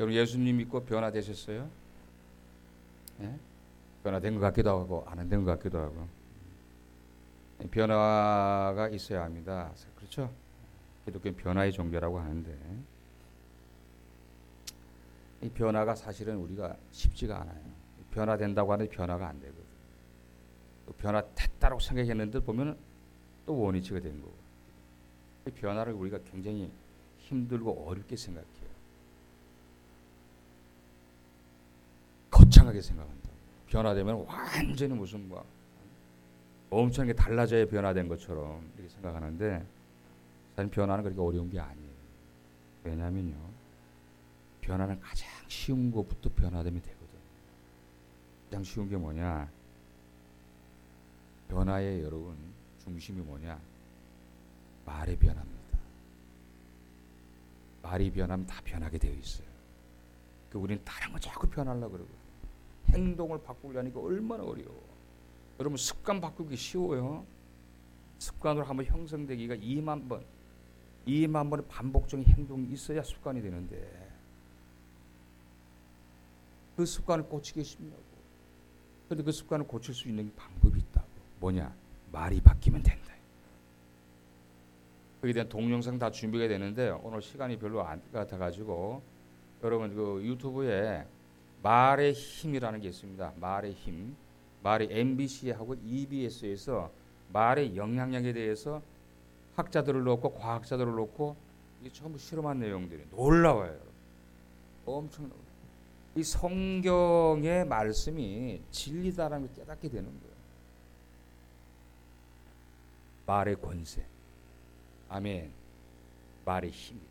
여러분 예수님 믿고 변화되셨어요? 예? 변화된 것 같기도 하고 안 된 것 같기도 하고 변화가 있어야 합니다. 그렇죠? 기독교 변화의 종교라고 하는데 이 변화가 사실은 우리가 쉽지가 않아요. 변화된다고 하는데 변화가 안 되거든. 또 변화됐다고 생각했는데 보면은 또 원위치가 된 거고. 이 변화를 우리가 굉장히 힘들고 어렵게 생각해 요. 거창하게 생각한다. 변화되면 완전히 무슨 뭐 엄청나게 달라져야 변화된 것처럼 이렇게 생각하는데 사실 변화는 그렇게 어려운 게 아니에요. 왜냐하면요. 변화는 가장 쉬운 것부터 변화되면 되거든. 가장 쉬운 게 뭐냐? 변화의 여러분 중심이 뭐냐? 말의 변화입니다. 말이 변하면 다 변하게 되어 있어요. 그 우리는 다른 거 자꾸 변하려고 그러고 행동을 바꾸려니까 얼마나 어려워. 여러분 습관 바꾸기 쉬워요. 습관으로 한번 형성되기가 2만 번, 2만 번의 반복적인 행동이 있어야 습관이 되는데 그 습관을 고치기 쉽냐고. 그런데 그 습관을 고칠 수 있는 방법이 있다고. 뭐냐? 말이 바뀌면 된다. 거기에 대한 동영상 다 준비가 되는데 오늘 시간이 별로 안 같아 가지고 여러분 그 유튜브에 말의 힘이라는 게 있습니다. 말의 힘. 말이 MBC하고 EBS에서 말의 영향력에 대해서 학자들을 놓고 과학자들을 놓고 이게 전부 실험한 내용들이 놀라워요. 엄청 이 성경의 말씀이 진리다라는 걸 깨닫게 되는 거예요. 말의 권세. 아멘. 말의 힘이.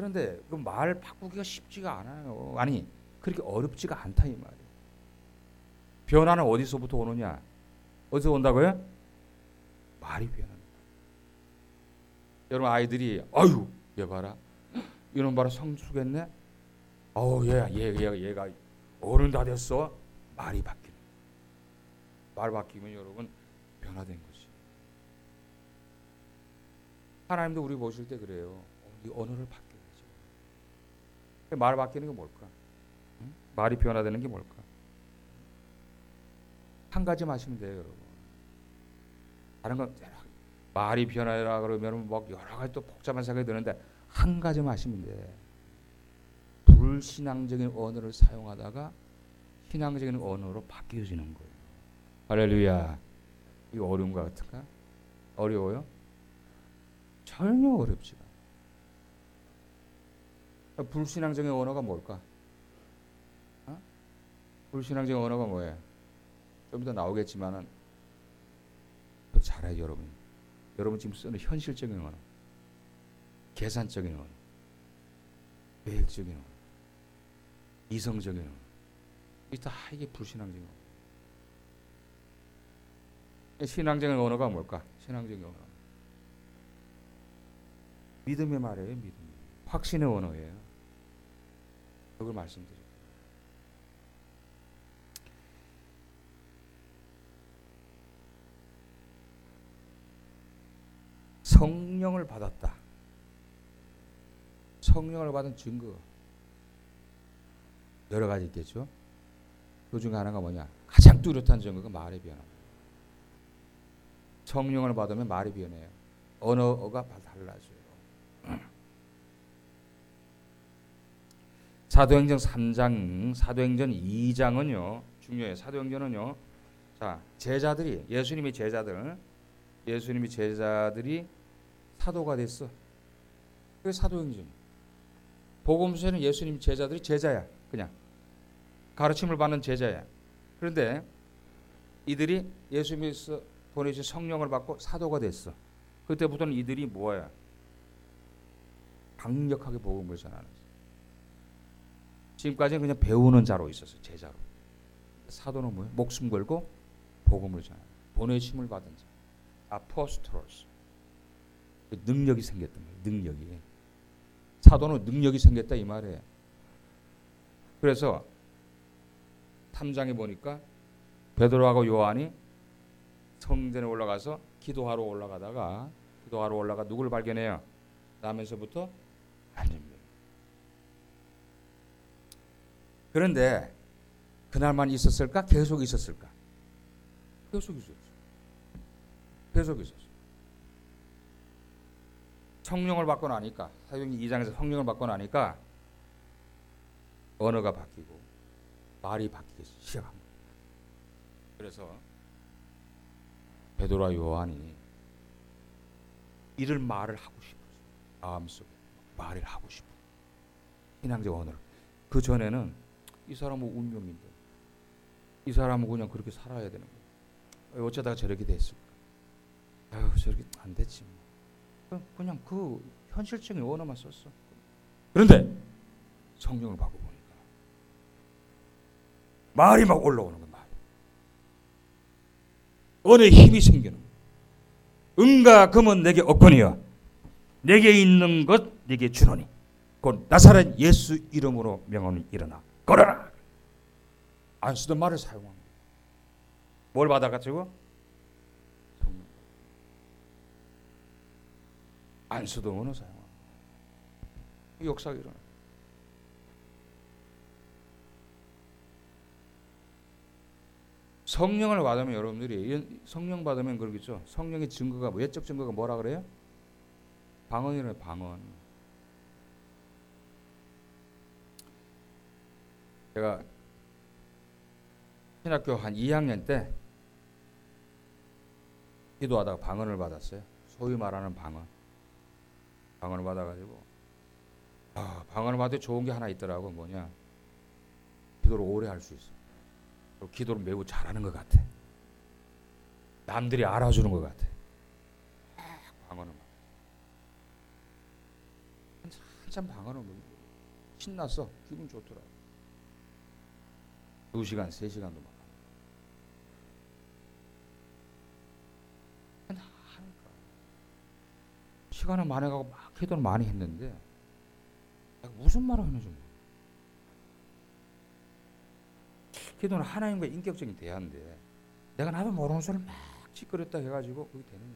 그런데 그 말 바꾸기가 쉽지가 않아요. 아니 그렇게 어렵지가 않다 이 말이에요. 변화는 어디서부터 오느냐? 어디서 온다고요? 말이 변합니다. 여러분 아이들이 아유 얘 봐라 이놈 봐라 성숙했네. 어우 얘얘 얘, 얘가 어른 다 됐어. 말이 바뀌는. 말 바뀌면 여러분 변화된 거지. 하나님도 우리 보실 때 그래요. 이 언어를 바뀌어야죠. 말 바뀌는 게 뭘까? 응? 말이 변화되는 게 뭘까? 한 가지 마시면 돼요, 여러분. 다른 건 말이 변하라 그러면 막 여러 가지 또 복잡한 생각이 드는데 한 가지 마시면 돼. 불신앙적인 언어를 사용하다가 신앙적인 언어로 바뀌어지는 거예요. 할렐루야. 이거 어려운 것 같은가? 어려워요? 전혀 어렵지가 불신앙적인 언어가 뭘까? 어? 불신앙적인 언어가 뭐예요? 좀 이따 나오겠지만은 잘해요 여러분. 여러분 지금 쓰는 현실적인 언어, 계산적인 언어, 계획적인 언어, 이성적인 언어. 이게 다 이게 불신앙적인 언어. 신앙적인 언어가 뭘까? 신앙적인 언어. 믿음의 말이에요, 믿음. 확신의 언어예요. 그걸 말씀드려요. 성령을 받았다. 성령을 받은 증거 여러 가지 있겠죠. 그 중에 하나가 뭐냐? 가장 뚜렷한 증거가 말의 변화. 성령을 받으면 말이 변해요. 언어가 달라져요. 사도행전 3장, 사도행전 2장은요. 중요해요. 사도행전은요. 자, 제자들이 예수님의 제자들 예수님의 제자들이 사도가 됐어. 그게 사도행전. 복음서에는 예수님 제자들이 제자야. 그냥 가르침을 받는 제자야. 그런데 이들이 예수님께서 보내주신 성령을 받고 사도가 됐어. 그때부터는 이들이 뭐야? 강력하게 복음을 전하는. 지금까지는 그냥 배우는 자로 있었어 제자로. 사도는 뭐야? 목숨 걸고 복음을 전하는. 보내심을 받은 자. 아포스토로스. 능력이 생겼던 거예요. 능력이. 사도는 능력이 생겼다 이 말이에요. 그래서 3장에 보니까 베드로하고 요한이 성전에 올라가서 기도하러 올라가다가 기도하러 올라가 누굴 발견해요? 나면서부터 하나님 그런데 그날만 있었을까? 계속 있었을까? 계속 있었어. 계속 있었어. 성령을 받고 나니까 사도행 2장에서 성령을 받고 나니까 언어가 바뀌고 말이 바뀌기 시작합니다. 그래서 베드로와 요한이 이를 말을 하고 싶었어요. 마음속에 말을 하고 싶어. 신앙적 언어를. 그 전에는 이 사람은 운명인데 이 사람은 그냥 그렇게 살아야 되는 거야. 어쩌다가 저렇게 됐을까? 아유 저렇게 안 됐지. 뭐. 그냥 그 현실적인 언어만 썼어. 그런데 성령을 받고 보니까 말이 막 올라오는 거야. 말. 언어에 힘이 생기는. 은과 금은 내게 없거니와 내게 있는 것 내게 주노니 곧 나사렛 예수 이름으로 명하니 일어나 걸어라. 안 쓰던 말을 사용한 거야. 뭘 받아가지고? 안 쓰던 언어 사용한 거야. 역사가 일어나. 성령을 받으면 여러분들이 성령 받으면 그러겠죠. 성령의 증거가 외적 증거가 뭐라 그래요? 방언이래 방언. 제가 신학교 한 2학년 때 기도하다가 방언을 받았어요. 소위 말하는 방언. 방언을 받아가지고 아, 방언을 때 좋은 게 하나 있더라고 뭐냐 기도를 오래 할 수 있어. 그리고 기도를 매우 잘하는 것 같아. 남들이 알아주는 것 같아. 방언을 한참 방언을 신났어. 기분 좋더라. 두 시간, 세 시간도 막. 하니까 시간은 많이 가고 막 기도는 많이 했는데 무슨 말을 하는지 모르. 기도는 하나님과 인격적인 대화인데 내가 나도 모르는 소리를 막 짓거렸다 해가지고 그게 되느냐.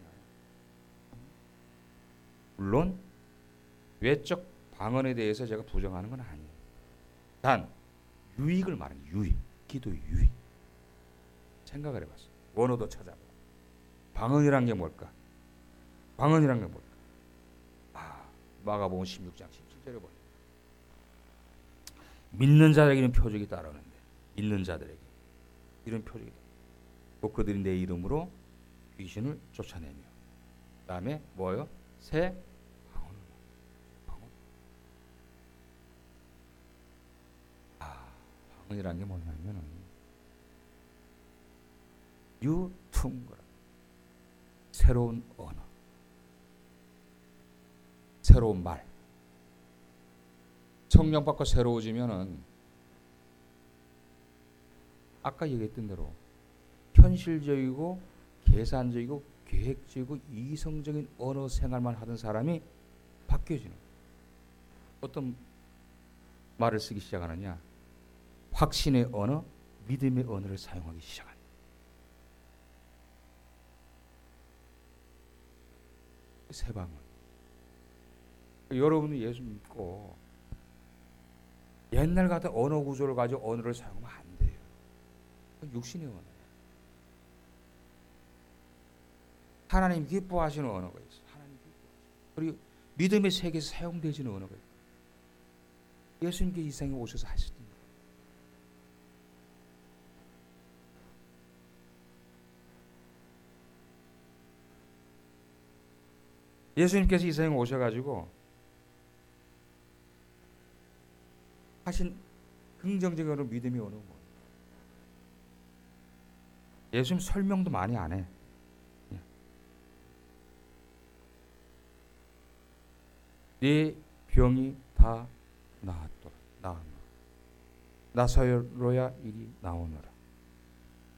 물론 외적 방언에 대해서 제가 부정하는 건 아니에요. 단 유익을 말하는 유익, 기도의 유익. 생각을 해봤어요. 원어도 찾아보고 방언이란 게 뭘까? 방언이란 게 뭘까? 아, 마가복음 16장 17절에 보니 믿는 자에게는 표적이 따르는데 믿는 자들에게 이런 표적이 또 그들이 내 이름으로 귀신을 쫓아내며 그다음에 뭐요? 새 방언을 방언. 아, 방언이라는 게 뭐냐면은 유퉁거라. 새로운 언어. 새로운 말. 성령 받고 새로워지면은 아까 얘기했던 대로 현실적이고 계산적이고 계획적이고 이성적인 언어 생활만 하던 사람이 바뀌어지는. 어떤 말을 쓰기 시작하느냐 확신의 언어 믿음의 언어를 사용하기 시작합니다. 세 방울. 여러분이 예수 믿고 옛날 같은 언어 구조를 가지고 언어를 사용하면 안 돼요. 육신의 언어. 하나님 기뻐하시는 언어가 있어. 하나님 기뻐하시는. 그리고 믿음의 세계에서 사용되지는 언어가 있고. 예수님께 이 세상에 오셔서 하셨던 거 예수님께서 이 세상에 오셔가지고 하신 긍정적인 언어 믿음이 오는 거예요. 예수님 설명도 많이 안 해. 네 병이 다 나았더라. 나았노라. 나사로야 일이 나오노라.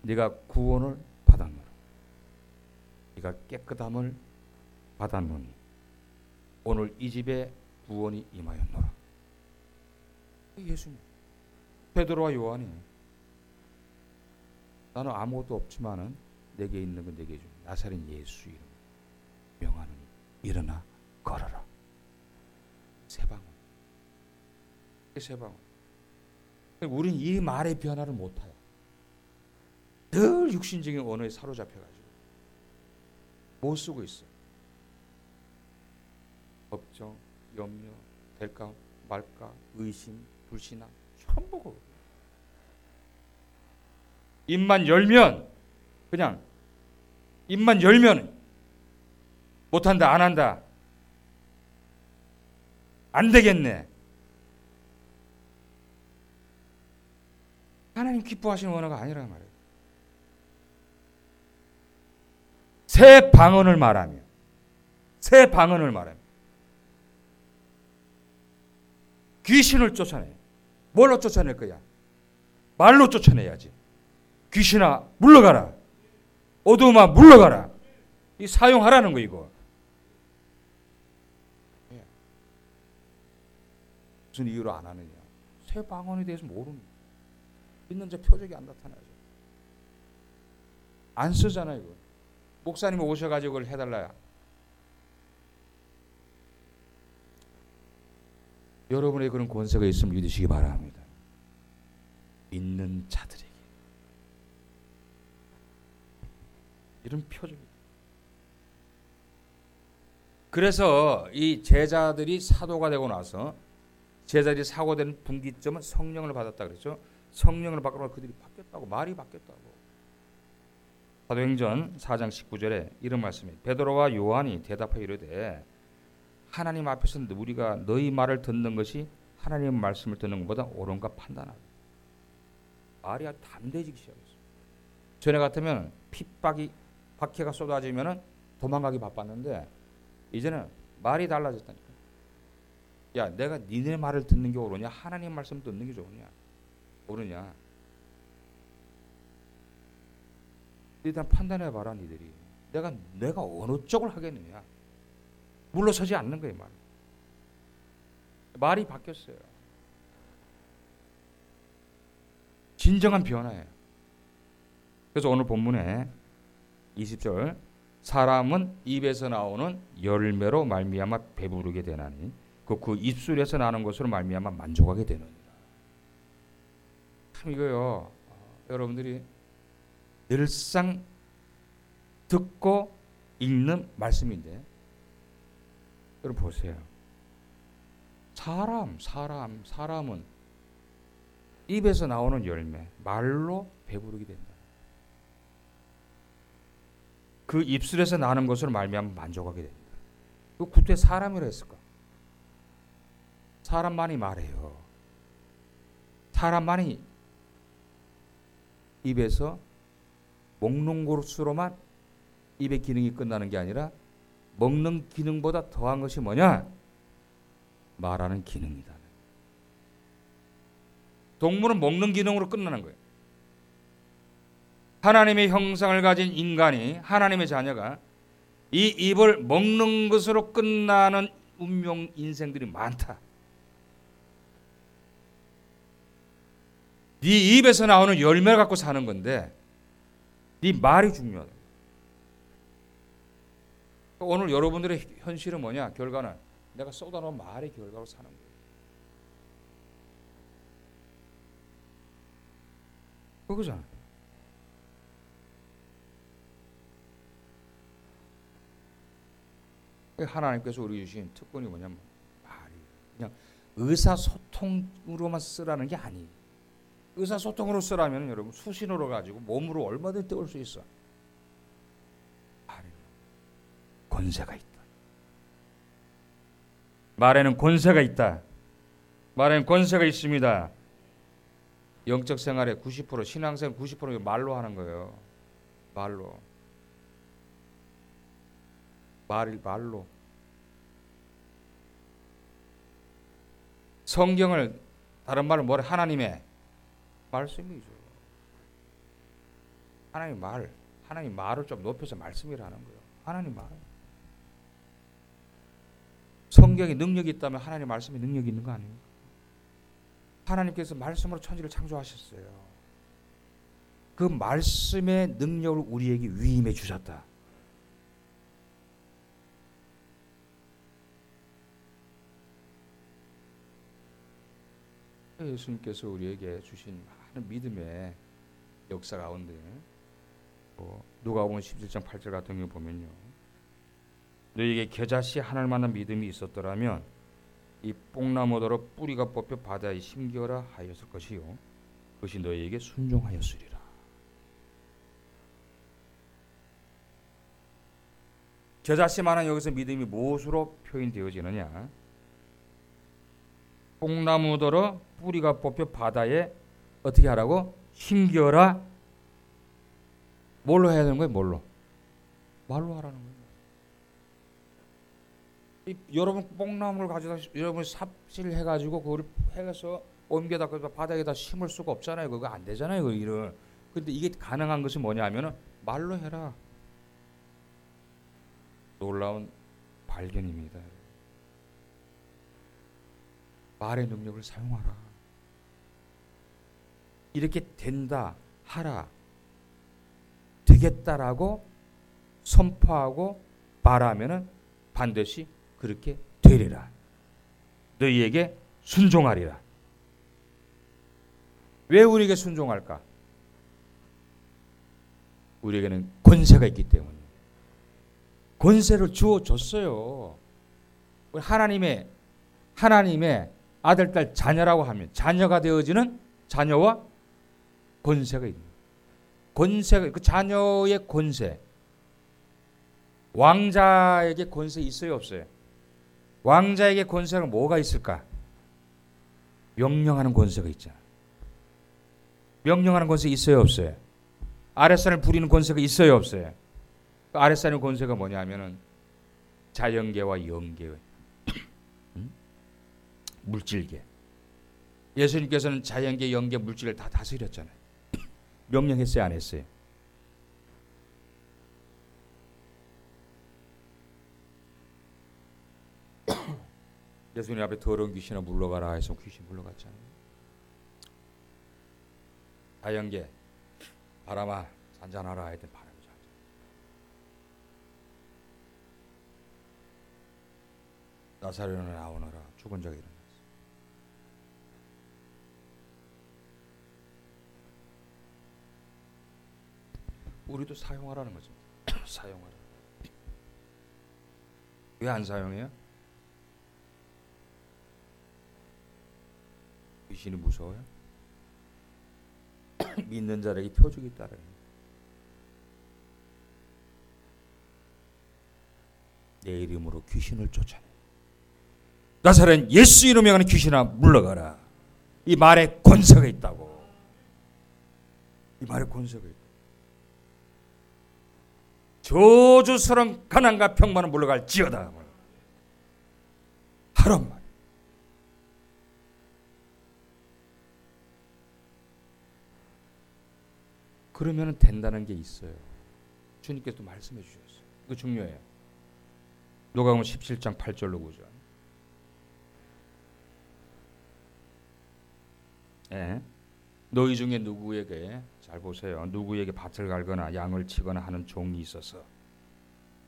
네가 구원을 받았노라. 네가 깨끗함을 받았노니 오늘 이 집에 구원이 임하였노라. 예수님. 베드로와 요한이 나는 아무것도 없지만은 내게 있는 건 내게 주. 나사렛 예수 이름 명하노니 일어나 걸어라. 세 방울. 세 방울. 우리는 이 말의 변화를 못해요. 늘 육신적인 언어에 사로잡혀가지고 못 쓰고 있어. 걱정, 염려, 될까 말까, 의심, 불신앙 전부고 입만 열면 그냥 입만 열면 못한다 안 한다. 안 되겠네. 하나님 기뻐하시는 언어가 아니란 말이에요. 새 방언을 말하며 새 방언을 말하며 귀신을 쫓아내. 뭘로 쫓아낼 거야? 말로 쫓아내야지. 귀신아 물러가라. 어두움아 물러가라. 이 사용하라는 거 이거. 예. 무슨 이유로 안 하느냐? 새 방언에 대해서 모르는 있는 저 표적이 안 나타나죠. 안 쓰잖아요 목사님 오셔가지고 그걸 해달라야. 여러분의 그런 권세가 있으면 믿으시기 바랍니다. 믿는 자들에게 이런 표적. 그래서 이 제자들이 사도가 되고 나서 제자들이 사고된 분기점은 성령을 받았다 그랬죠. 성령을 받고 그들이 바뀌었다고 말이 바뀌었다고. 사도행전 4장 19절에 이런 말씀이 베드로와 요한이 대답하여 이르되 하나님 앞에서 우리가 너희 말을 듣는 것이 하나님의 말씀을 듣는 것보다 옳은가 판단하라. 말이 아주 담대해지기 시작했어요. 전에 같으면 핍박이 박해가 쏟아지면 도망가기 바빴는데 이제는 말이 달라졌다니까. 야, 내가 니네 말을 듣는 게 옳으냐? 하나님 말씀 듣는 게 좋으냐? 옳으냐? 일단 판단해 봐라 니들이. 내가 내가 어느 쪽을 하겠느냐. 물러서지 않는 거예요 말. 말이 바뀌었어요. 진정한 변화예요. 그래서 오늘 본문에 20절 사람은 입에서 나오는 열매로 말미암아 배부르게 되나니 그, 그 입술에서 나는 것으로 말미암아 만족하게 되느니라. 참 이거요. 어, 여러분들이 늘상 듣고 읽는 말씀인데 여러분 보세요. 사람, 사람, 사람은 입에서 나오는 열매, 말로 배부르게 된다. 그 입술에서 나는 것으로 말미암아 만족하게 된다. 그 구태 사람이라 했을까? 사람만이 말해요. 사람만이 입에서 먹는 곳으로만 입의 기능이 끝나는 게 아니라 먹는 기능보다 더한 것이 뭐냐? 말하는 기능이다. 동물은 먹는 기능으로 끝나는 거예요. 하나님의 형상을 가진 인간이 하나님의 자녀가 이 입을 먹는 것으로 끝나는 운명 인생들이 많다. 네 입에서 나오는 열매를 갖고 사는 건데 네 말이 중요하다. 오늘 여러분들의 현실은 뭐냐? 결과는 내가 쏟아놓은 말의 결과로 사는 거예요. 그거잖아. 하나님께서 우리 주신 특권이 뭐냐면 말이 그냥 의사소통으로만 쓰라는 게 아니에요. 의사소통으로 쓰라면 여러분 수신호로 가지고 몸으로 얼마든지 때울 수 있어. 말에 권세가 있다. 말에는 권세가 있다. 말에는 권세가 있습니다. 영적 생활의 90% 신앙생활 90% 말로 하는 거예요. 말로. 말 말로. 성경을 다른 말로 뭐래 하나님의 말씀이죠. 하나님 말, 하나님 말을 좀 높여서 말씀이라는 거예요. 하나님 말. 성경에 능력이 있다면 하나님 말씀에 능력이 있는 거 아니에요? 하나님께서 말씀으로 천지를 창조하셨어요. 그 말씀의 능력을 우리에게 위임해 주셨다. 예수님께서 우리에게 주신 많은 믿음의 역사 가운데 뭐 누가복음 17장 8절 같은 경우 보면요. 너에게 겨자씨 하늘만한 믿음이 있었더라면 이 뽕나무더러 뿌리가 뽑혀 바다에 심겨라 하였을 것이요 그것이 너희에게 순종하였으리라. 겨자씨만한 여기서 믿음이 무엇으로 표현되어지느냐? 뽕나무더러 뿌리가 뽑혀 바다에 어떻게 하라고? 심겨라. 뭘로 해야 되는 거예요? 뭘로? 말로 하라는 거예요. 이, 여러분 뽕나무를 가져다 여러분 삽질 해 가지고 그걸 해서 옮겨다 그 바닥에다 심을 수가 없잖아요. 그거 안 되잖아요. 그 일은. 근데 이게 가능한 것이 뭐냐면은 말로 해라. 놀라운 발견입니다. 말의 능력을 사용하라. 이렇게 된다, 하라, 되겠다라고 선포하고 말하면은 반드시 그렇게 되리라. 너희에게 순종하리라. 왜 우리에게 순종할까? 우리에게는 권세가 있기 때문에. 권세를 주어 줬어요. 하나님의 하나님의 아들 딸 자녀라고 하면 자녀가 되어지는 자녀와 권세가 있는 권세가 그 자녀의 권세 왕자에게 권세 있어요 없어요? 왕자에게 권세가 뭐가 있을까? 명령하는 권세가 있잖아. 명령하는 권세 있어요 없어요? 아랫산을 부리는 권세가 있어요 없어요? 그 아랫산의 권세가 뭐냐면은 자연계와 영계 물질계. 예수님께서는 자연계, 영계, 물질을 다 다스렸잖아요. 명령했어요, 안 했어요? 예수님 앞에 더러운 귀신아 물러가라 해서 귀신 물러갔잖아요. 자연계 바람아 잔잔하라 했더니 바람이 잔잔. 나사렛을 나오너라 죽은 자가 일어나. 우리도 사용하라는 거죠. 사용하라. 왜 안 사용해요? 귀신이 무서워요? 믿는 자에게 표적이 따라요. 내 이름으로 귀신을 쫓아내. 나사렛 예수 이름에 가는 귀신아 물러가라. 이 말에 권세가 있다고. 이 말에 권세가 있다. 저주스러운 가난과 평만은 물러갈 지어다. 하란 말. 그러면 된다는 게 있어요. 주님께서 말씀해 주셨어요. 그 중요해요. 누가복음 17장 8절로 보죠. 예. 너희 중에 누구에게 잘 보세요. 누구에게 밭을 갈거나 양을 치거나 하는 종이 있어서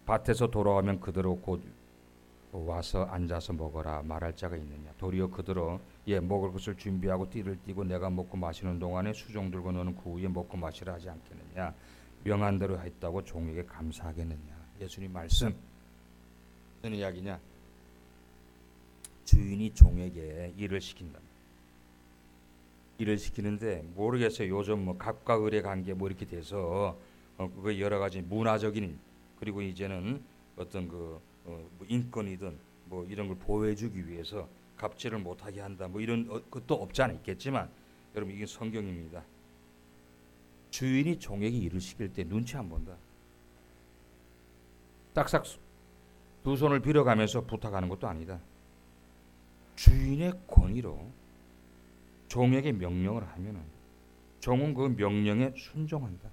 밭에서 돌아오면 그대로 곧 와서 앉아서 먹어라 말할 자가 있느냐? 도리어 그대로 예 먹을 것을 준비하고 띠를 띠고 내가 먹고 마시는 동안에 수종 들고 너는 그 후에 먹고 마시라 하지 않겠느냐? 명한 대로 했다고 종에게 감사하겠느냐? 예수님 말씀. 무슨 이야기냐? 주인이 종에게 일을 시킨다. 일을 시키는데 모르겠어요. 요즘 뭐 갑과 을의 관계 뭐 이렇게 돼서 어, 그 여러 가지 문화적인 그리고 이제는 어떤 그 어, 뭐 인권이든 뭐 이런 걸 보호해주기 위해서 갑질을 못하게 한다 뭐 이런 어, 것도 없지 않아 있겠지만 여러분 이게 성경입니다. 주인이 종에게 일을 시킬 때 눈치 안 본다. 딱싹 두 손을 빌어가면서 부탁하는 것도 아니다. 주인의 권위로 종에게 명령을 하면은 종은 그 명령에 순종한다.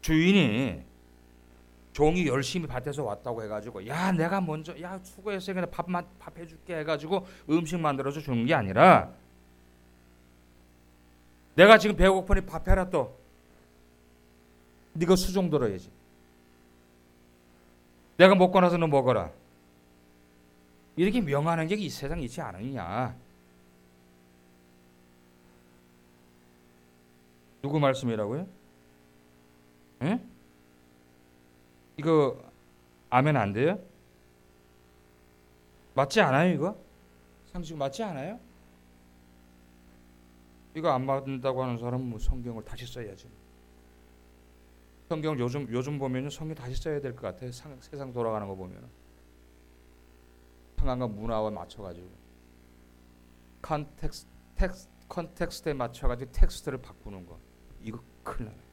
주인이 종이 열심히 밭에서 왔다고 해가지고 야 내가 먼저 야 수고했어 그냥 밥만 밥 해줄게 해가지고 음식 만들어서 주는 게 아니라 내가 지금 배고프니 밥 해라 또 네가 수종 들어야지 내가 먹고 나서 너 먹어라 이렇게 명하는 게 이 세상에 있지 않느냐? 누구 말씀이라고요? 예? 이거 아멘 안 돼요? 맞지 않아요 이거? 상식 맞지 않아요? 이거 안 맞는다고 하는 사람은 뭐 성경을 다시 써야지. 성경 요즘 요즘 보면요 성경 다시 써야 될 것 같아요. 상, 세상 돌아가는 거 보면 상황과 문화와 맞춰가지고 context 텍스 context에 맞춰가지고 텍스트를 바꾸는 거 이거 큰일 나요.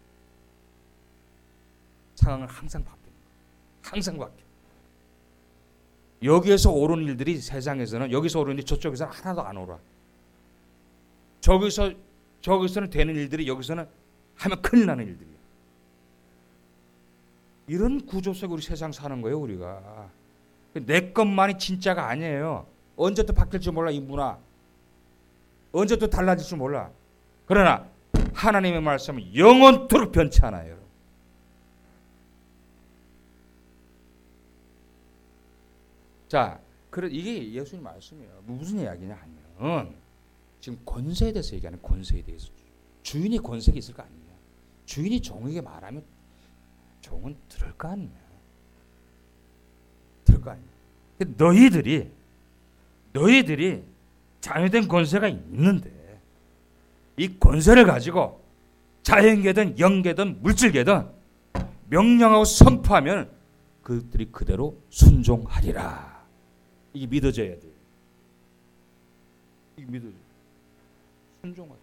상황은 항상 바뀌는 거 항상 바뀌어. 여기에서 옳은 일들이 세상에서는 여기서 옳은 일이 저쪽에서는 하나도 안 옳아. 저기서 저기서는 되는 일들이 여기서는 하면 큰일 나는 일들이야. 이런 구조 속에 우리 세상 사는 거예요, 우리가. 내 것만이 진짜가 아니에요. 언제 또 바뀔 줄 몰라 이 문화. 언제 또 달라질 줄 몰라. 그러나 하나님의 말씀은 영원토록 변치 않아요. 자, 그래 이게 예수님 말씀이에요. 무슨 이야기냐 하면 지금 권세에 대해서 얘기하는 권세에 대해서 주인이 권세가 있을 거 아니냐. 주인이 종에게 말하면 종은 들을 거 아니냐. 들을 거 아니냐. 너희들이 너희들이 자유된 권세가 있는데 이 권세를 가지고 자연계든 영계든 물질계든 명령하고 선포하면 그들이 그대로 순종하리라. 이게 믿어져야 돼. 이게 믿어져. 순종하라.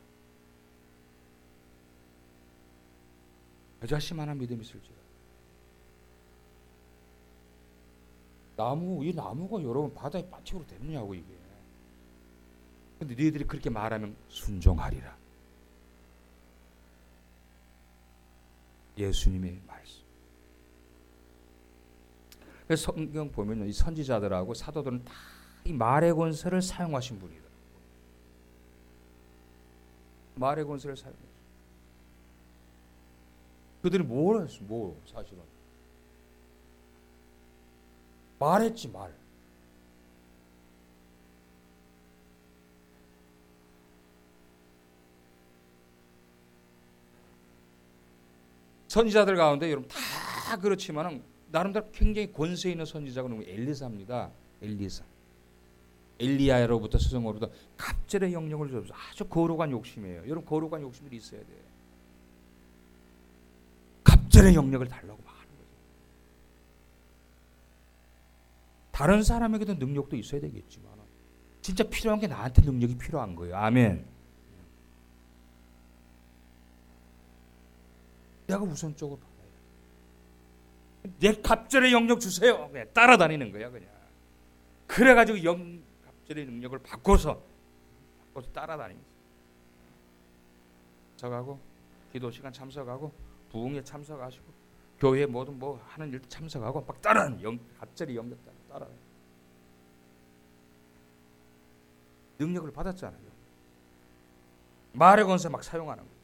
여자씨만한 믿음 있을지라. 나무 이 나무가 여러분 바다에 빠치로 되느냐고 이게. 근데 너희들이 그렇게 말하면 순종하리라. 예수님의 말씀. 그래서 성경 보면 이 선지자들하고 사도들은 다 이 말의 권세를 사용하신 분이다. 말의 권세를 사용했어. 그들이 뭘 했어? 뭐 사실은 말했지 말. 선지자들 가운데 여러분 다 그렇지만은 나름대로 굉장히 권세 있는 선지자가 누구 엘리사입니다. 엘리사. 엘리야로부터 스승으로부터 갑절의 영역을 줘서 아주 거룩한 욕심이에요. 여러분 거룩한 욕심들이 있어야 돼. 갑절의 영역을 달라고 막 하는 거죠. 다른 사람에게도 능력도 있어야 되겠지만 진짜 필요한 게 나한테 능력이 필요한 거예요. 아멘. 내가 우선적으로 내 갑절의 영역 주세요. 그냥 따라다니는 거야 그냥. 그래가지고 영 갑절의 능력을 바꿔서 바꿔서 따라다니면서 저하고 기도 시간 참석하고 부흥에 참석하시고 교회 모든 뭐 하는 일 참석하고 막 따라 영 갑절의 영역 따라 능력을 받았잖아요. 말의 권세 막 사용하는 거예요.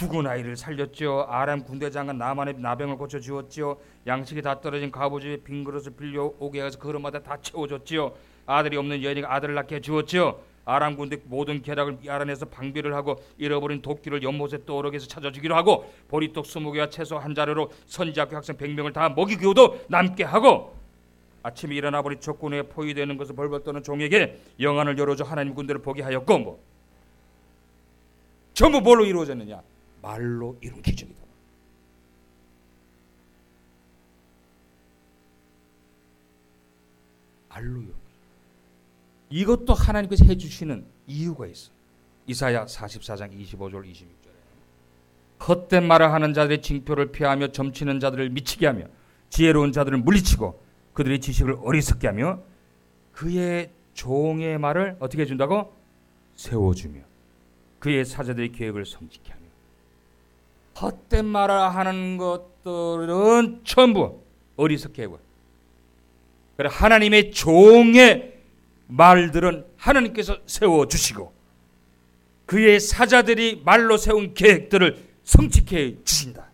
죽은 아이를 살렸지요. 아람 군대장은 나만의 나병을 고쳐 주었지요. 양식이 다 떨어진 가보지에 빈 그릇을 빌려 오게 해서 그릇마다 다 채워줬지요. 아들이 없는 여인이 아들을 낳게 해 주었지요. 아람 군대 모든 계략을 알아내서 방비를 하고 잃어버린 도끼를 연못에 떠오르게 해서 찾아주기로 하고 보리떡 스무 개와 채소 한 자루로 선지학교 학생 백명을 다 먹이기도 남게 하고 아침에 일어나 보니 적군에 포위되는 것을 벌벌 떠는 종에게 영안을 열어줘 하나님 군대를 보게 하였고 뭐 전부 뭘로 이루어졌느냐 말로 이룬 기적이다. 말로 이룬 이것도 하나님께서 해주시는 이유가 있어. 이사야 44장 25절 26절에 헛된 말을 하는 자들의 징표를 피하며 점치는 자들을 미치게 하며 지혜로운 자들을 물리치고 그들의 지식을 어리석게 하며 그의 종의 말을 어떻게 해준다고? 세워주며 그의 사자들의 계획을 하며 헛된 말을 하는 것들은 전부 어리석게 해버 그래 하나님의 종의 말들은 하나님께서 세워 주시고 그의 사자들이 말로 세운 계획들을 성취해 주신다.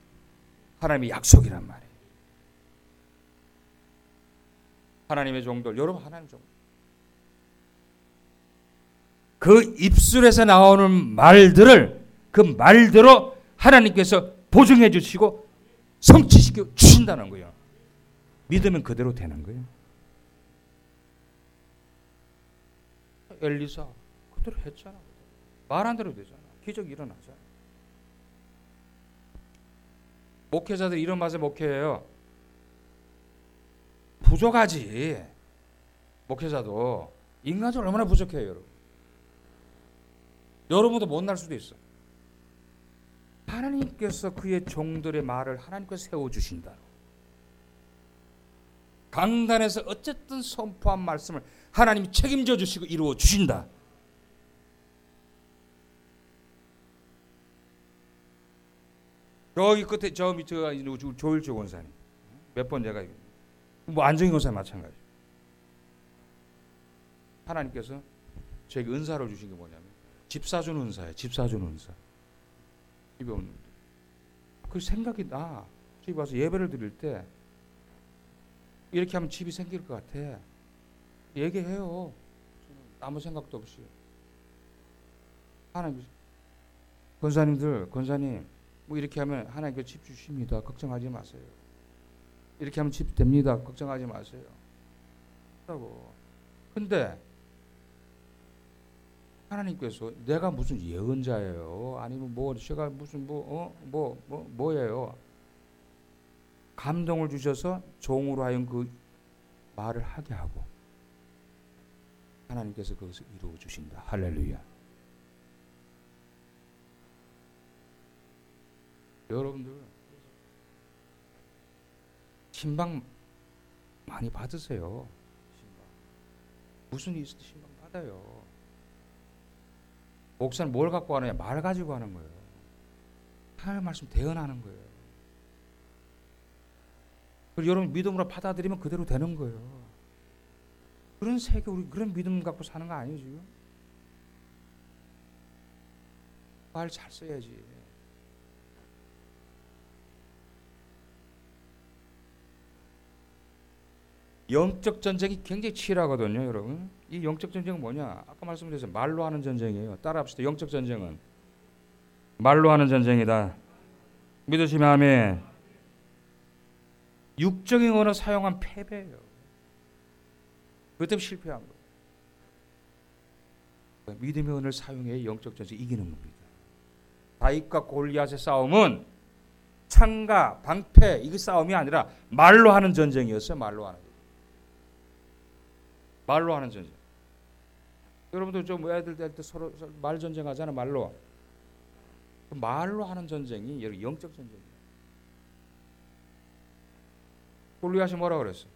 하나님의 약속이란 말이에요. 하나님의 종들, 여러분 하나님 종. 그 입술에서 나오는 말들을 그 말대로 하나님께서 보증해 주시고 성취시켜 주신다는 거예요. 믿으면 그대로 되는 거예요. 엘리사 그대로 했잖아. 말한 대로 되잖아. 기적이 일어나잖아. 목회자들 이런 맛에 목회해요. 부족하지. 목회자도 인간적으로 얼마나 부족해요, 여러분. 여러분도 못날 수도 있어. 하나님께서 그의 종들의 말을 하나님께서 세워 주신다. 강단에서 어쨌든 선포한 말씀을 하나님이 책임져 주시고 이루어 주신다. 여기 끝에 저 밑에가 조일주 원사님 몇 번 제가 뭐 안정희 원사 마찬가지. 하나님께서 저에게 은사를 주신 게 뭐냐면 집 사준 은사예요. 집 사준 은사. 집에 없는데 그 생각이 나. 집에 와서 예배를 드릴 때 이렇게 하면 집이 생길 것 같아. 얘기해요. 아무 생각도 없이. 하나님, 권사님들, 권사님, 뭐 이렇게 하면 하나님께 집 주십니다. 걱정하지 마세요. 이렇게 하면 집 됩니다. 걱정하지 마세요. 라고. 근데 하나님께서 내가 무슨 예언자예요? 아니면 뭐 제가 무슨 뭐어뭐뭐 뭐, 뭐, 뭐 예요? 감동을 주셔서 종으로 하여금 그 말을 하게 하고 하나님께서 그것을 이루어 주신다. 할렐루야. 여러분들 신방 많이 받으세요. 무슨 있을 때 신방 받아요. 목사는 뭘 갖고 하느냐? 말 가지고 하는 거예요. 하나님 말씀 대언하는 거예요. 그리고 여러분 믿음으로 받아들이면 그대로 되는 거예요. 그런 세계 우리 그런 믿음 갖고 사는 거 아니에요 지금? 말 잘 써야지. 영적 전쟁이 굉장히 치열하거든요, 여러분. 이 영적 전쟁은 뭐냐? 아까 말씀드렸죠. 말로 하는 전쟁이에요. 따라합시다. 영적 전쟁은 말로 하는 전쟁이다. 믿으시면 아멘. 육적인 언어 사용한 패배예요. 때문에 실패한 거예요. 믿음의 언어를 사용해 영적 전쟁 이기는 겁니다. 다윗과 골리앗의 싸움은 창과 방패 이게 싸움이 아니라 말로 하는 전쟁이었어요. 말로 하는. 말로 하는 전쟁. 여러분들 좀 애들 때 서로 말 전쟁 하잖아 말로. 그 말로 하는 전쟁이 영적 전쟁이야. 골리앗이 뭐라 그랬어?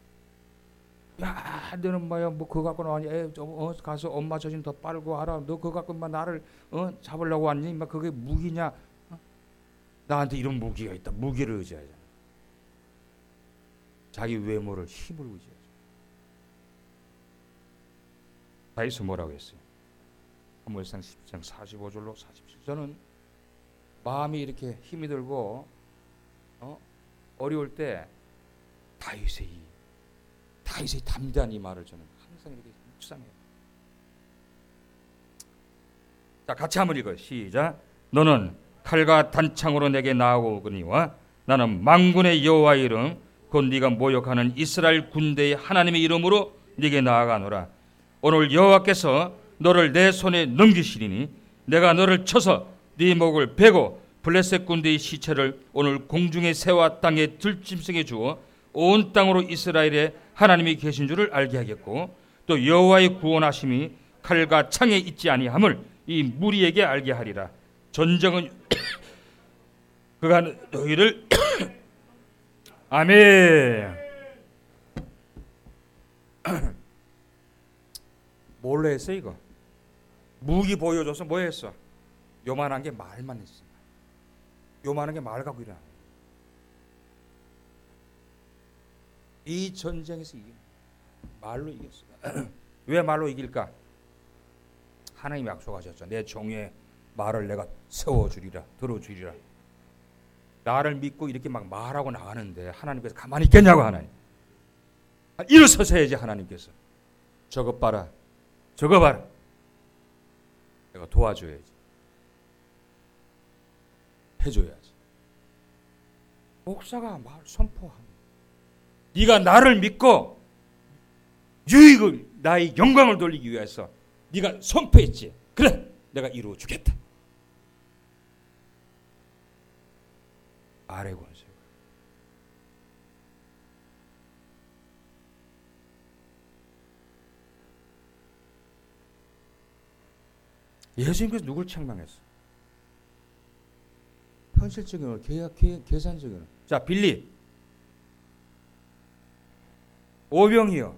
야, 너는 뭐야, 뭐 그거 갖고 나왔니? 에, 어, 가서 엄마 저진 더 빨고 알아. 너 그거 갖고 막 나를 어, 잡으려고 왔니? 막 그게 무기냐? 어? 나한테 이런 무기가 있다. 무기를 의지하자. 자기 외모를 힘을 의지하 자. 다이스 뭐라고 했어요? 사무엘상 10장 45절로 47절은 마음이 이렇게 힘이 들고 어? 어려울 때 다윗의 이 다윗의 담대한 이 말을 저는 항상 이렇게 묵상해요. 자, 같이 한번 읽어요. 시작. 너는 칼과 단창으로 내게 나오거니와 나는 망군의 여호와 이름 곧 네가 모욕하는 이스라엘 군대의 하나님의 이름으로 네게 나아가노라. 오늘 여호와께서 너를 내 손에 넘기시리니 내가 너를 쳐서 네 목을 베고 블레셋 군대의 시체를 오늘 공중의 새와 땅에 들짐승해 주어 온 땅으로 이스라엘에 하나님이 계신 줄을 알게 하겠고 또 여호와의 구원하심이 칼과 창에 있지 아니함을 이 무리에게 알게 하리라. 전쟁은 그가 너희를 아멘. 뭘로 했어 이거? 무기 보여줘서 뭐 했어? 요만한 게 말만 했어. 요만한 게 말 갖고 일어나. 이 전쟁에서 이긴 말로 이겼어. 왜 말로 이길까? 하나님 약속하셨죠. 내 종의 말을 내가 세워주리라, 들어주리라. 나를 믿고 이렇게 막 말하고 나가는데 하나님께서 가만히 있겠냐고 하나님. 일어서셔야지 하나님께서 저것 봐라 저거 봐라. 내가 도와줘야지. 해줘야지. 목사가 말 선포하는 네가 나를 믿고 유익을 나의 영광을 돌리기 위해서 네가 선포했지. 그래 내가 이루어 주겠다. 아래 권세 예수님께서 누굴 책망했어? 현실적인 계약 계, 계산적인 자 빌리. 오병이요.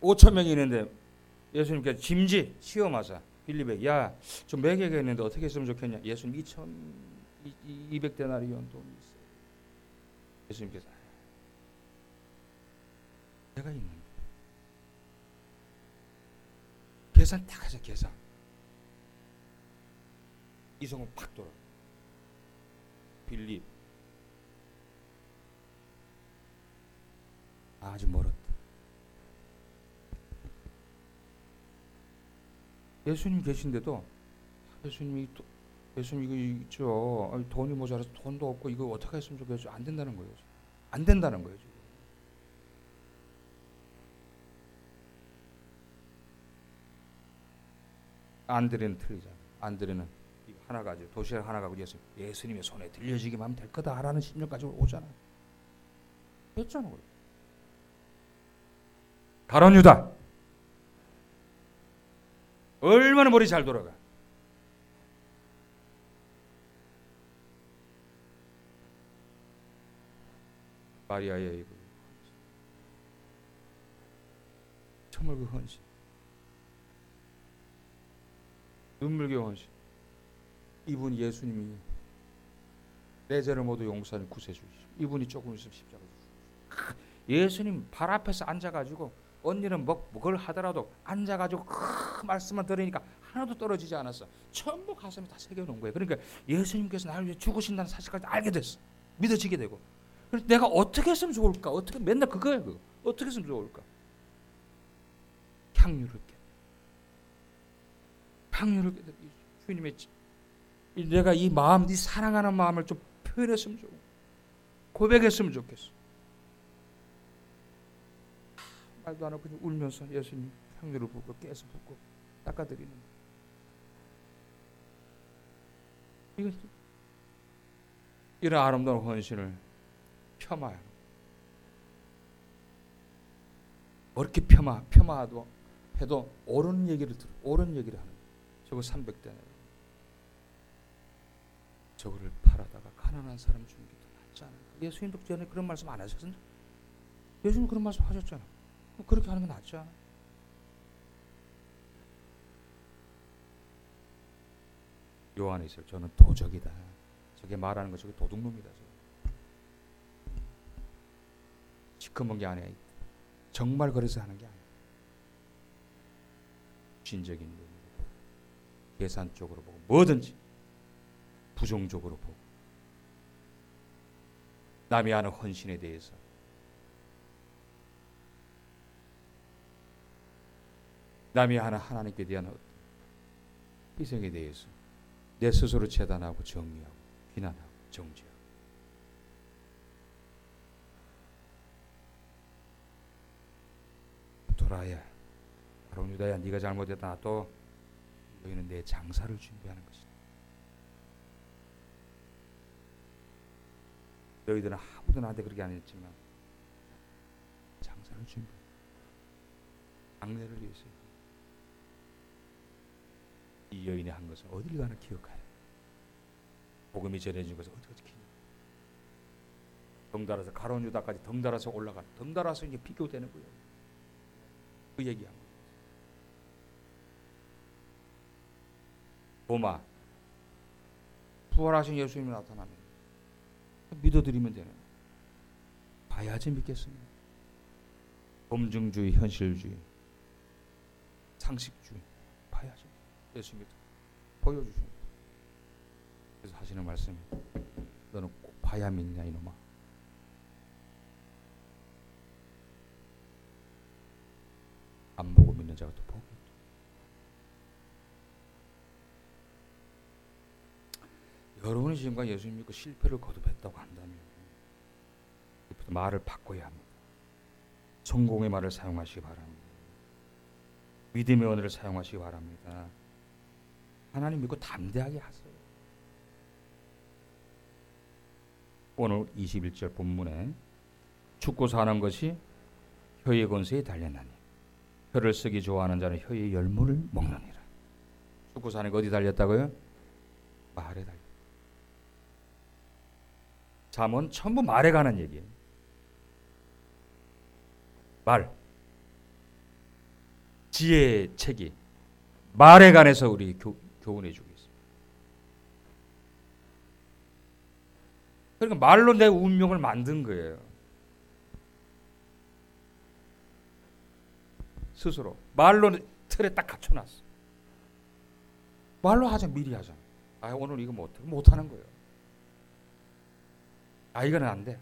5천 명이 있는데 예수님께서 짐지 시험하자 빌리백 야좀 매개가 있는데 어떻게 했으면 좋겠냐? 예수님 2천 200데나리온 돈이 있어요. 예수님께서 내가 있는데. 계산 딱 해서 계산 이성은 팍 돌아 빌립 아주 멀었다. 예수님 계신데도 예수님이 또- 예수님 이거 있죠. 아니, 돈이 모자라서 돈도 없고 이거 어떻게 했으면 좋겠어. 안 된다는 거예요. 안 된다는 거예요. 지금. 안드레는 틀리잖아. 안드레는 하나 가지고 도시락 하나 가지고 예수 예수님의 손에 들려지기만 하면 될 거다라는 신념 가지고 오잖아. 했잖아. 그래. 가론 유다 얼마나 머리 잘 돌아가. 마리아의 그 정말 그 헌신, 눈물겨 헌신. 이분 예수님이 내 죄를 모두 용서하는 구세주시오. 이분이 조금 있으면 십자가 크, 예수님 발 앞에서 앉아가지고 언니는 뭐 그걸 하더라도 앉아가지고 그 말씀만 들으니까 하나도 떨어지지 않았어. 전부 가슴에 다 새겨놓은 거예요. 그러니까 예수님께서 나를 위해 죽으신다는 사실까지 알게 됐어. 믿어지게 되고. 그래서 내가 어떻게 했으면 좋을까? 어떻게 맨날 그거야 그거. 어떻게 했으면 좋을까? 향유를 깨. 향유를 깨. 주님의 내가 이 마음, 이 사랑하는 마음을 좀 표현했으면 좋고 고백했으면 좋겠어. 말도 안 하고 그냥 울면서 예수님 향유를 붓고 깨서 붓고 닦아드리는 이거 이런 아름다운 헌신을 폄하하는 그렇게 폄하 폄하도 해도 옳은 얘기를 들 옳은 얘기를 하는. 저거 300대 저거를 팔아다가 가난한 사람 더 낫지 않을까? 예수님도 전에 그런 말씀 안 하셨는데 예수님 그런 말씀 하셨잖아 뭐 그렇게 하는 게 낫지 않아 요한에 있어요 저는 도적이다. 저게 말하는 거 저게 도둑놈이다. 시커먼 게 아니야 정말 그래서 하는 게 아니야 진적인 보고 계산적으로 보고 뭐든지 부정적으로 보고 남이 하는 헌신에 대해서. 남이 하는 하나님께 대한 희생에 대해서 내 스스로 재단하고 정리하고 비난하고 정죄하고. 돌아야 바로 유다야 네가 잘못했다. 또 너희는 내 장사를 준비하는 것이다 너희들은 아무도 나한테 그렇게 안 했지만 장사를 준비 장례를 위해서. 이 여인이 한 것은 어디를 가나 기억하라 복음이 전해진 것을 어떻게 지키냐 덩달아서 가론 유다까지 덩달아서 올라가 덩달아서 이제 비교되는 거예요. 그 얘기한 거예요. 도마. 부활하신 예수님이 나타나면 그러니까 믿어드리면 되는 봐야지 믿겠습니다. 검증주의, 현실주의, 상식주의 봐야죠. 예수님이 보여주십니다. 그래서 하시는 말씀 너는 꼭 봐야 믿냐 이놈아. 안 보고 믿는 자가 또 보고 여러분이 지금까지 예수 믿고 실패를 거듭했다고 한다면 말을 바꿔야 합니다. 성공의 말을 사용하시기 바랍니다. 믿음의 언어를 사용하시기 바랍니다. 하나님 믿고 담대하게 하세요. 오늘 21절 본문에 죽고 사는 것이 혀의 권세에 달렸나니 혀를 쓰기 좋아하는 자는 혀의 열무를 먹느니라. 죽고 사는 게 어디 달렸다고요? 말에 달렸. 잠언 전부 말에 관한 얘기예요. 말. 지혜의 책이 말에 관해서 우리 교, 교훈해 주고 있습니다. 그러니까 말로 내 운명을 만든 거예요. 스스로 말로 틀에 딱 갖춰놨어. 말로 하자 미리 하자. 아 오늘 이거 못해 못하는 거예요. 아 이거는 안 돼.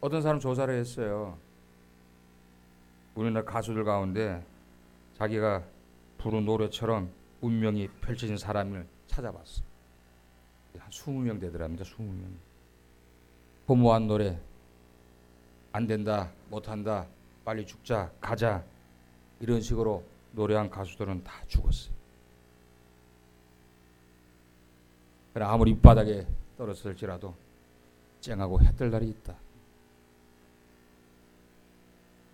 어떤 사람 조사를 했어요. 우리나라 가수들 가운데 자기가 부른 노래처럼 운명이 펼쳐진 사람을 찾아봤어. 한 20명 되더랍니다. 20명. 허무한 노래 안 된다, 못 한다, 빨리 죽자, 가자 이런 식으로 노래한 가수들은 다 죽었어요. 아무리 바닥에 떨어졌을지라도 쨍하고 해뜰 날이 있다.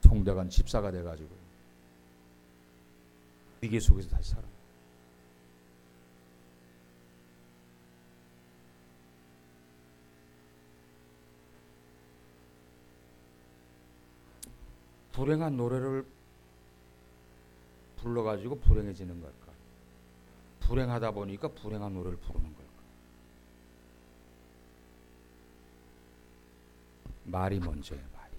송대관 집사가 돼가지고 위기 속에서 다시 살아. 불행한 노래를 불러가지고 불행해지는 걸까? 불행하다 보니까 불행한 노래를 부르는 걸까? 말이 먼저예요, 말이.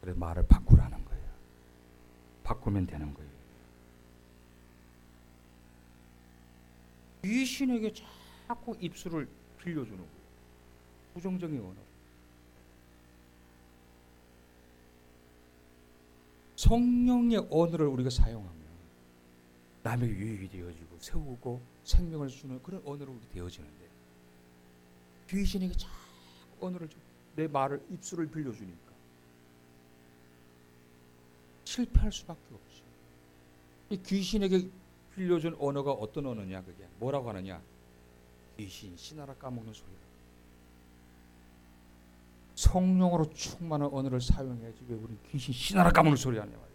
그래 말을 바꾸라는 거예요. 바꾸면 되는 거예요. 귀신에게 자꾸 입술을 빌려주는 거예요. 부정적인 언어. 성령의 언어를 우리가 사용하면 남의 유익이 되어지고 세우고 생명을 주는 그런 언어로 우리 되어지는데 귀신에게 자꾸 언어를 줘. 내 말을 입술을 빌려주니까 실패할 수밖에 없어. 이 귀신에게 빌려준 언어가 어떤 언어냐 그게 뭐라고 하느냐 귀신 신하라 까먹는 소리라. 성령으로 충만한 언어를 사용해야지 왜 우리 귀신 신하라 까먹는 소리 하냐 말이야.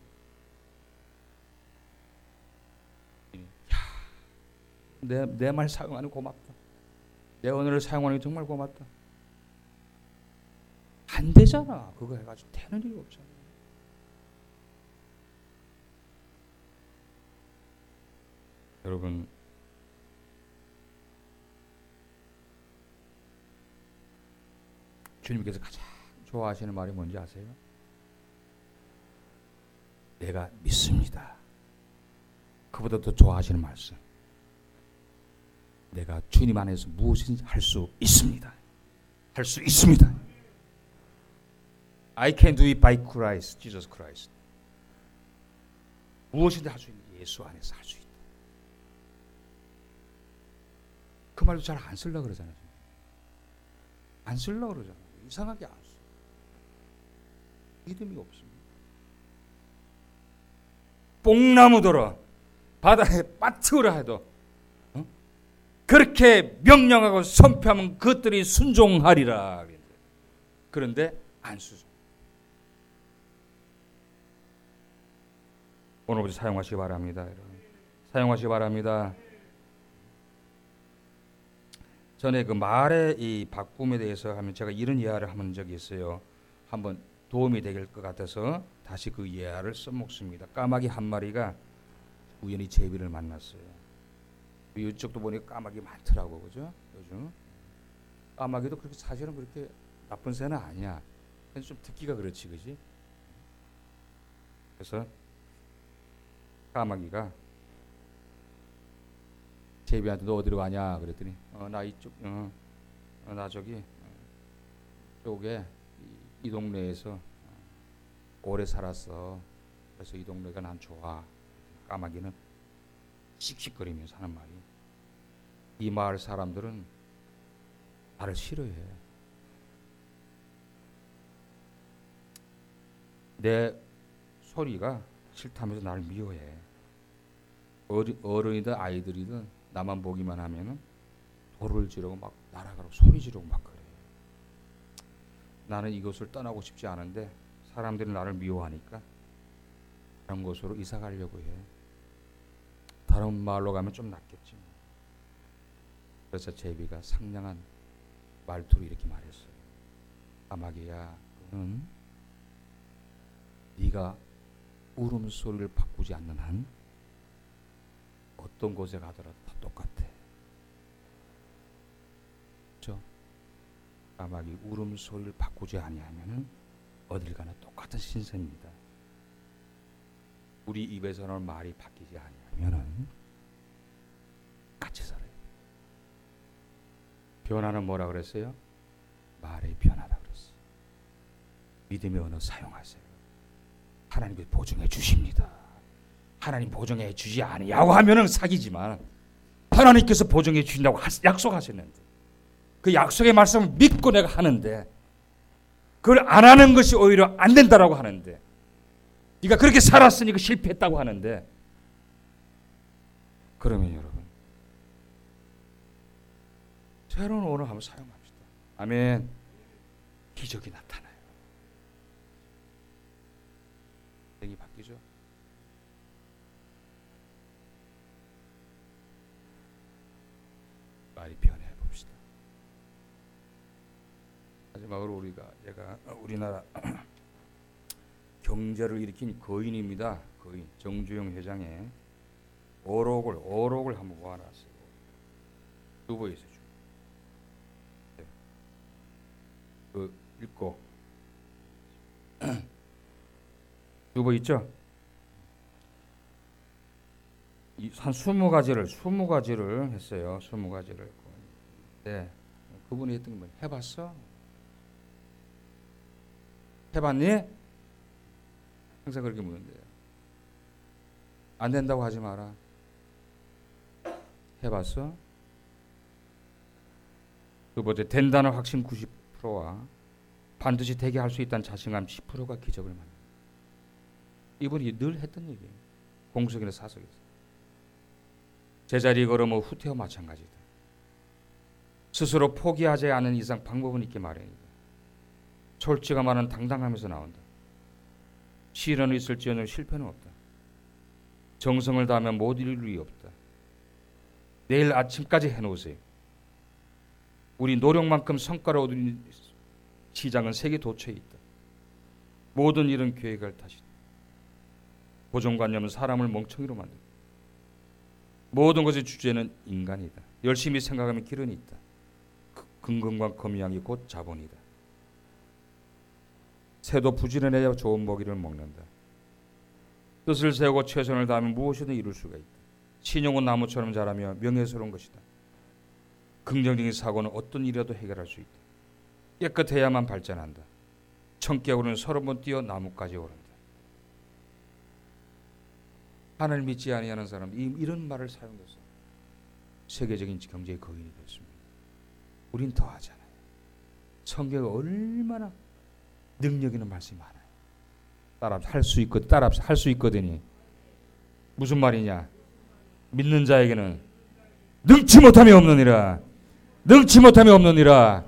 내내 말 사용하는 고맙다. 내 언어를 사용하는 게 정말 고맙다. 안 되잖아. 그거 해가지고 되는 일이 없잖아. 여러분 주님께서 가장 좋아하시는 말이 뭔지 아세요? 내가 믿습니다. 그보다 더 좋아하시는 말씀. 내가 주님 안에서 무엇인지 할 수 있습니다. 할 수 있습니다. I can do it by Christ, Jesus Christ. 무엇이든 할수 있는 예수 안에서 할 수 있다. 그 말도 잘안 쓰려 그러잖아요. 안 쓰려 그러잖아요. 이상하게 안 써. 믿음이 없습니다. 뽕나무 들어 바다에 빠뜨려 해도 어? 그렇게 명령하고 선포하면 그것들이 순종하리라. 그런데 안 쓰죠. 오늘부터 사용하시기 바랍니다. 여러분. 사용하시기 바랍니다. 전에 그 말의 이 바꿈에 대해서 하면 제가 이런 예화를 한 적이 있어요. 한번 도움이 될 것 같아서 다시 그 예화를 써먹습니다. 까마귀 한 마리가 우연히 제비를 만났어요. 이쪽도 보니까 까마귀 많더라고 그죠? 요즘 까마귀도 그렇게 사실은 그렇게 나쁜 새는 아니야. 그래서 좀 듣기가 그렇지 그지? 그래서 까마귀가 제비한테 너 어디로 가냐 그랬더니 어, 나 이쪽 어, 어, 나 저기 쪽에 이, 이 동네에서 오래 살았어. 그래서 이 동네가 난 좋아. 까마귀는 씩씩거리면서 하는 말이 이 마을 사람들은 나를 싫어해. 내 소리가 싫다면서 나를 미워해. 어른이든 아이들이든 나만 보기만 하면은 돌을 지르고 막 날아가고 소리 지르고 막 그래. 나는 이곳을 떠나고 싶지 않은데 사람들이 나를 미워하니까 다른 곳으로 이사 가려고 해. 다른 마을로 가면 좀 낫겠지. 그래서 제비가 상냥한 말투로 이렇게 말했어요. 까마귀야, 응? 네가 울음소리를 바꾸지 않는 한 어떤 곳에 가더라도 다 똑같아. 그렇죠? 까마귀 울음소리를 바꾸지 아니하면은 어딜 가나 똑같은 신세입니다. 우리 입에서 나오는 말이 바뀌지 아니하면은 같이 살아요. 변화는 뭐라 그랬어요? 말의 변화라 그랬어요. 믿음의 언어 사용하세요. 하나님께 보증해 주십니다. 하나님 보증해 주지 아니냐고 하면은 사기지만 하나님께서 보증해 주신다고 약속하셨는데 그 약속의 말씀을 믿고 내가 하는데 그걸 안 하는 것이 오히려 안 된다라고 하는데 네가 그렇게 살았으니까 실패했다고 하는데 그러면 여러분 새로운 언어 한번 사용합시다. 아멘. 기적이 나타나요. 생이 바뀌죠. 말이 변해 봅시다. 마지막으로 우리가 제가 우리나라 경제를 일으킨 거인입니다. 거인 정주영 회장의 오록을 오록을 한번 모아놨어요. 두부 있어요. 네. 그 읽고 두부 있죠? 한 스무 가지를 스무 가지를 했어요. 스무 가지를. 네. 그분이 했던 게 뭐? 해봤어? 해봤니? 항상 그렇게 묻는데 안 된다고 하지 마라. 해봤어? 두 번째 된다는 확신 90%와 반드시 되게 할 수 있다는 자신감 10%가 기적을 만든. 이분이 늘 했던 얘기예요. 공석이나 사석에서. 제자리 걸으면 후퇴와 마찬가지다. 스스로 포기하지 않은 이상 방법은 있게 마련이다. 솔직한 말은 당당하면서 나온다. 시련이 있을지언정 실패는 없다. 정성을 다하면 못 이룰 일이 없다. 내일 아침까지 해놓으세요. 우리 노력만큼 성과를 얻은 시장은 세계 도처에 있다. 모든 일은 계획할 탓이다. 고정관념은 사람을 멍청이로 만든다. 모든 것의 주제는 인간이다. 열심히 생각하면 길은 있다. 근근과 검양이 곧 자본이다. 새도 부지런해야 좋은 먹이를 먹는다. 뜻을 세우고 최선을 다하면 무엇이든 이룰 수가 있다. 신용은 나무처럼 자라며 명예스러운 것이다. 긍정적인 사고는 어떤 일이라도 해결할 수 있다. 깨끗해야만 발전한다. 청개구리는 서너 번 뛰어 나무까지 오른다. 하늘 믿지 아니하는 사람 이런 말을 사용해서 세계적인 경제의 거인이 됐습니다. 우린 더 하잖아요. 성경이 얼마나 능력 있는 말씀이 많아요. 따라 할수 있고 따라 할수 있거든요. 무슨 말이냐? 믿는 자에게는 능치 못함이 없느니라. 능치 못함이 없느니라.